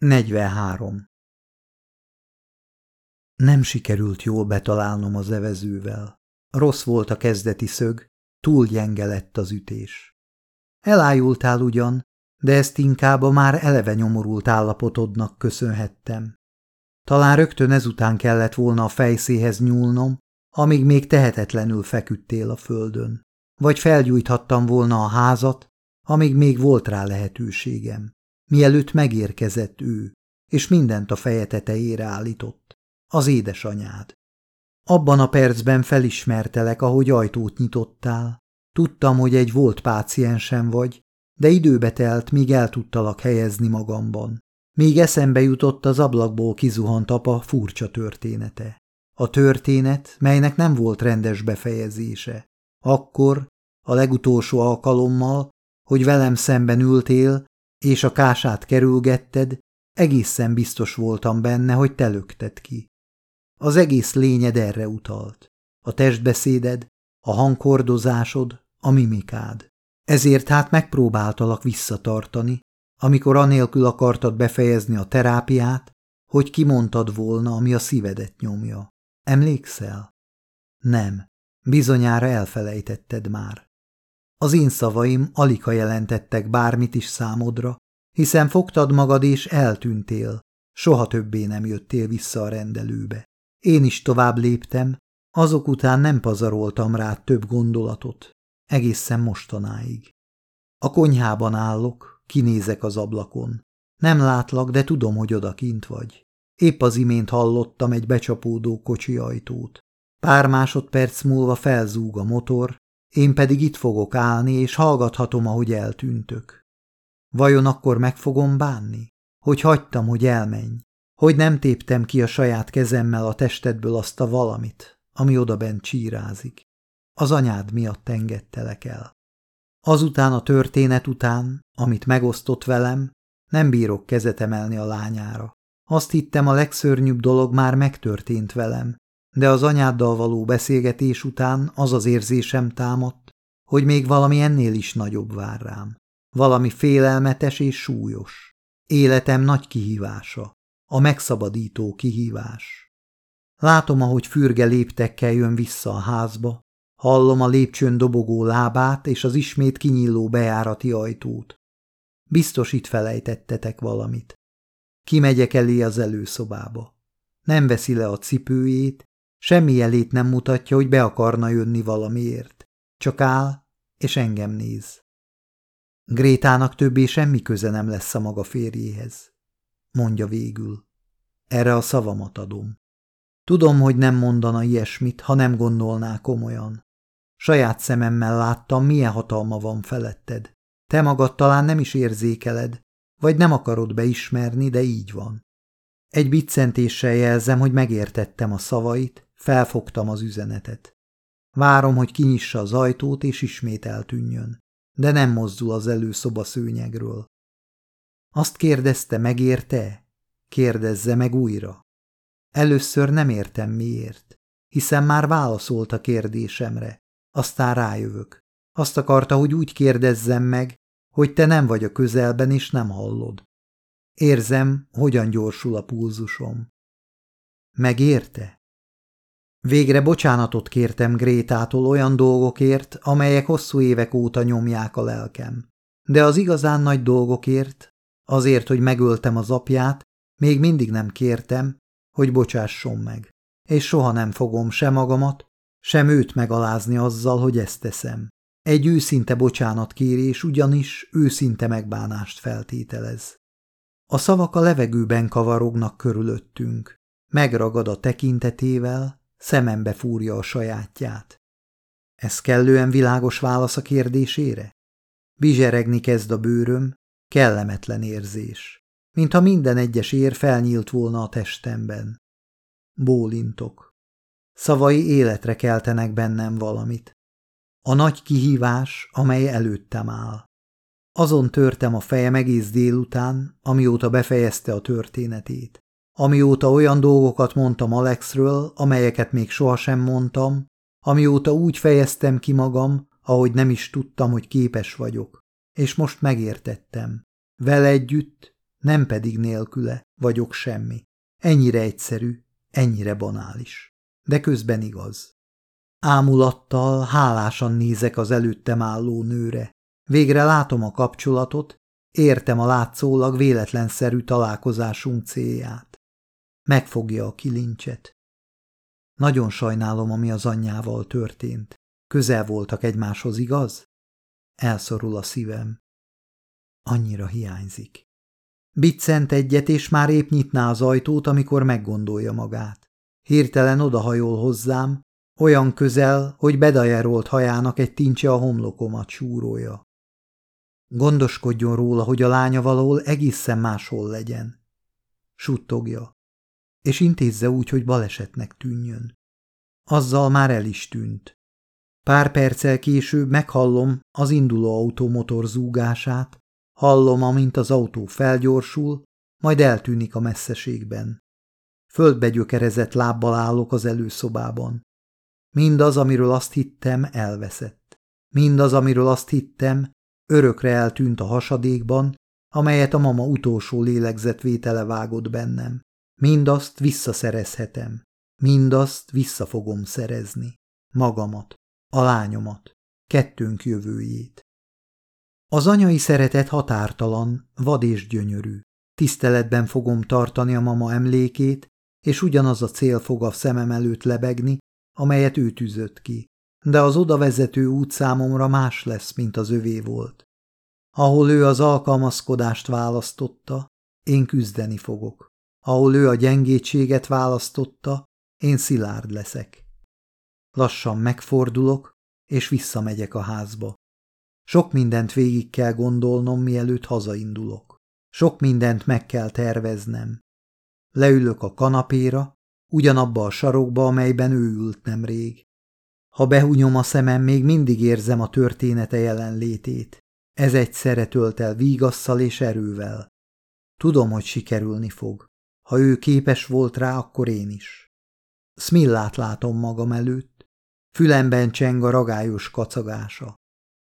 43. Nem sikerült jól betalálnom az evezővel. Rossz volt a kezdeti szög, túl gyenge lett az ütés. Elájultál ugyan, de ezt inkább a már eleve nyomorult állapotodnak köszönhettem. Talán rögtön ezután kellett volna a fejszéhez nyúlnom, amíg még tehetetlenül feküdtél a földön. Vagy felgyújthattam volna a házat, amíg még volt rá lehetőségem mielőtt megérkezett ő, és mindent a feje tetejére állított. Az édesanyád. Abban a percben felismertelek, ahogy ajtót nyitottál. Tudtam, hogy egy volt páciensem vagy, de időbe telt, míg el tudtalak helyezni magamban. Míg eszembe jutott az ablakból kizuhant apa furcsa története. A történet, melynek nem volt rendes befejezése. Akkor, a legutolsó alkalommal, hogy velem szemben ültél, és a kását kerülgetted, egészen biztos voltam benne, hogy te lökted ki. Az egész lényed erre utalt. A testbeszéded, a hangkordozásod, a mimikád. Ezért hát megpróbáltalak visszatartani, amikor anélkül akartad befejezni a terápiát, hogy kimondtad volna, ami a szívedet nyomja. Emlékszel? Nem, bizonyára elfelejtetted már. Az én szavaim alika jelentettek bármit is számodra, hiszen fogtad magad és eltűntél, soha többé nem jöttél vissza a rendelőbe. Én is tovább léptem, azok után nem pazaroltam rá több gondolatot, egészen mostanáig. A konyhában állok, kinézek az ablakon. Nem látlak, de tudom, hogy odakint vagy. Épp az imént hallottam egy becsapódó kocsi ajtót. Pár másodperc múlva felzúg a motor, én pedig itt fogok állni, és hallgathatom, ahogy eltűntök. Vajon akkor meg fogom bánni? Hogy hagytam, hogy elmenj? Hogy nem téptem ki a saját kezemmel a testedből azt a valamit, ami odabent csírázik? Az anyád miatt engedtelek el. Azután a történet után, amit megosztott velem, nem bírok kezet emelni a lányára. Azt hittem, a legszörnyűbb dolog már megtörtént velem, de az anyáddal való beszélgetés után az az érzésem támadt, hogy még valami ennél is nagyobb vár rám. Valami félelmetes és súlyos. Életem nagy kihívása. A megszabadító kihívás. Látom, ahogy fürge léptekkel jön vissza a házba, hallom a lépcsőn dobogó lábát és az ismét kinyíló bejárati ajtót. Biztos itt felejtettetek valamit. Kimegyek elé az előszobába. Nem veszi le a cipőjét, Semmi jelét nem mutatja, hogy be akarna jönni valamiért. Csak áll, és engem néz. Grétának többé semmi köze nem lesz a maga férjéhez, mondja végül. Erre a szavamat adom. Tudom, hogy nem mondana ilyesmit, ha nem gondolná komolyan. Saját szememmel láttam, milyen hatalma van feletted. Te magad talán nem is érzékeled, vagy nem akarod beismerni, de így van. Egy biccentéssel jelzem, hogy megértettem a szavait, Felfogtam az üzenetet. Várom, hogy kinyissa az ajtót, és ismét eltűnjön, de nem mozdul az előszoba szőnyegről. Azt kérdezte, megérte? Kérdezze meg újra. Először nem értem miért, hiszen már válaszolt a kérdésemre. Aztán rájövök. Azt akarta, hogy úgy kérdezzem meg, hogy te nem vagy a közelben és nem hallod. Érzem, hogyan gyorsul a pulzusom. Megérte? Végre bocsánatot kértem Grétától olyan dolgokért, amelyek hosszú évek óta nyomják a lelkem. De az igazán nagy dolgokért, azért, hogy megöltem az apját, még mindig nem kértem, hogy bocsásson meg. És soha nem fogom se magamat, sem őt megalázni azzal, hogy ezt teszem. Egy őszinte bocsánatkérés ugyanis őszinte megbánást feltételez. A szavak a levegőben kavarognak körülöttünk. Megragad a tekintetével, Szemembe fúrja a sajátját. Ez kellően világos válasz a kérdésére? Bizseregni kezd a bőröm, kellemetlen érzés, mintha minden egyes ér felnyílt volna a testemben. Bólintok. Szavai életre keltenek bennem valamit. A nagy kihívás, amely előttem áll. Azon törtem a fejem egész délután, amióta befejezte a történetét. Amióta olyan dolgokat mondtam Alexről, amelyeket még sohasem mondtam, amióta úgy fejeztem ki magam, ahogy nem is tudtam, hogy képes vagyok. És most megértettem. Vele együtt nem pedig nélküle vagyok semmi. Ennyire egyszerű, ennyire banális. De közben igaz. Ámulattal, hálásan nézek az előttem álló nőre. Végre látom a kapcsolatot, értem a látszólag véletlenszerű találkozásunk célját. Megfogja a kilincset. Nagyon sajnálom, ami az anyjával történt. Közel voltak egymáshoz, igaz? Elszorul a szívem. Annyira hiányzik. Biccent egyet, és már épp nyitná az ajtót, amikor meggondolja magát. Hirtelen odahajol hozzám, olyan közel, hogy bedajerolt hajának egy tincse a homlokomat súrója. Gondoskodjon róla, hogy a lánya valahol egészen máshol legyen. Suttogja, és intézze úgy, hogy balesetnek tűnjön. Azzal már el is tűnt. Pár perccel később meghallom az induló automotor zúgását, hallom, amint az autó felgyorsul, majd eltűnik a messzeségben. Földbe gyökerezett lábbal állok az előszobában. Mindaz, amiről azt hittem, elveszett. Mindaz, amiről azt hittem, örökre eltűnt a hasadékban, amelyet a mama utolsó lélegzetvétele vágott bennem. Mindazt visszaszerezhetem. Mindazt vissza fogom szerezni. Magamat, a lányomat, kettőnk jövőjét. Az anyai szeretet határtalan, vad és gyönyörű. Tiszteletben fogom tartani a mama emlékét, és ugyanaz a cél fog a szemem előtt lebegni, amelyet ő tűzött ki. De az oda vezető út számomra más lesz, mint az övé volt. Ahol ő az alkalmazkodást választotta, én küzdeni fogok. Ahol ő a gyengétséget választotta, én szilárd leszek. Lassan megfordulok, és visszamegyek a házba. Sok mindent végig kell gondolnom, mielőtt hazaindulok. Sok mindent meg kell terveznem. Leülök a kanapéra, ugyanabba a sarokba, amelyben ő ült nemrég. Ha behunyom a szemem, még mindig érzem a története jelenlétét. Ez egyszerre tölt el vígasszal és erővel. Tudom, hogy sikerülni fog. Ha ő képes volt rá, akkor én is. Smillát látom magam előtt. Fülemben cseng a ragályos kacagása.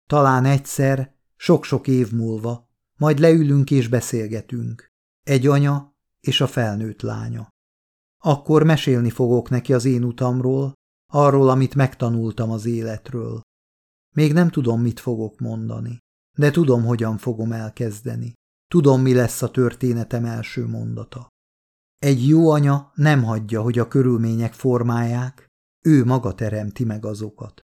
Talán egyszer, sok-sok év múlva, majd leülünk és beszélgetünk. Egy anya és a felnőtt lánya. Akkor mesélni fogok neki az én utamról, arról, amit megtanultam az életről. Még nem tudom, mit fogok mondani, de tudom, hogyan fogom elkezdeni. Tudom, mi lesz a történetem első mondata. Egy jó anya nem hagyja, hogy a körülmények formálják, ő maga teremti meg azokat.